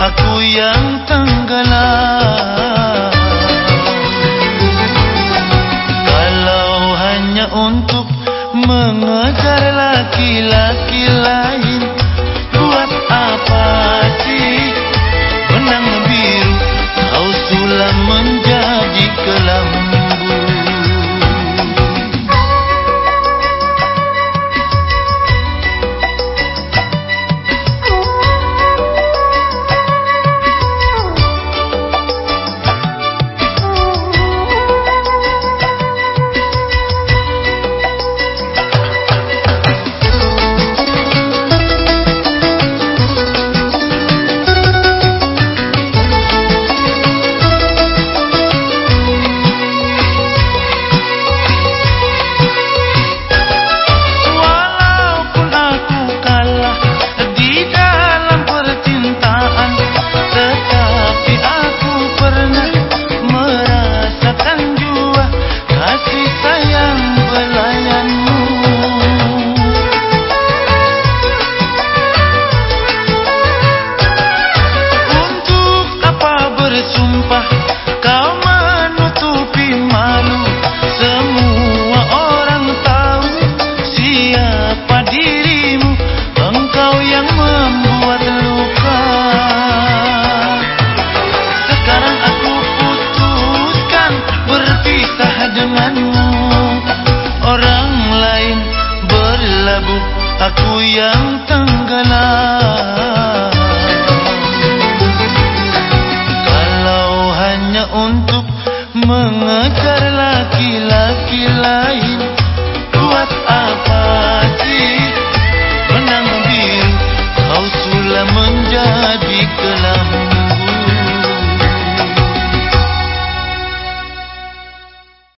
berlabuh Aku yang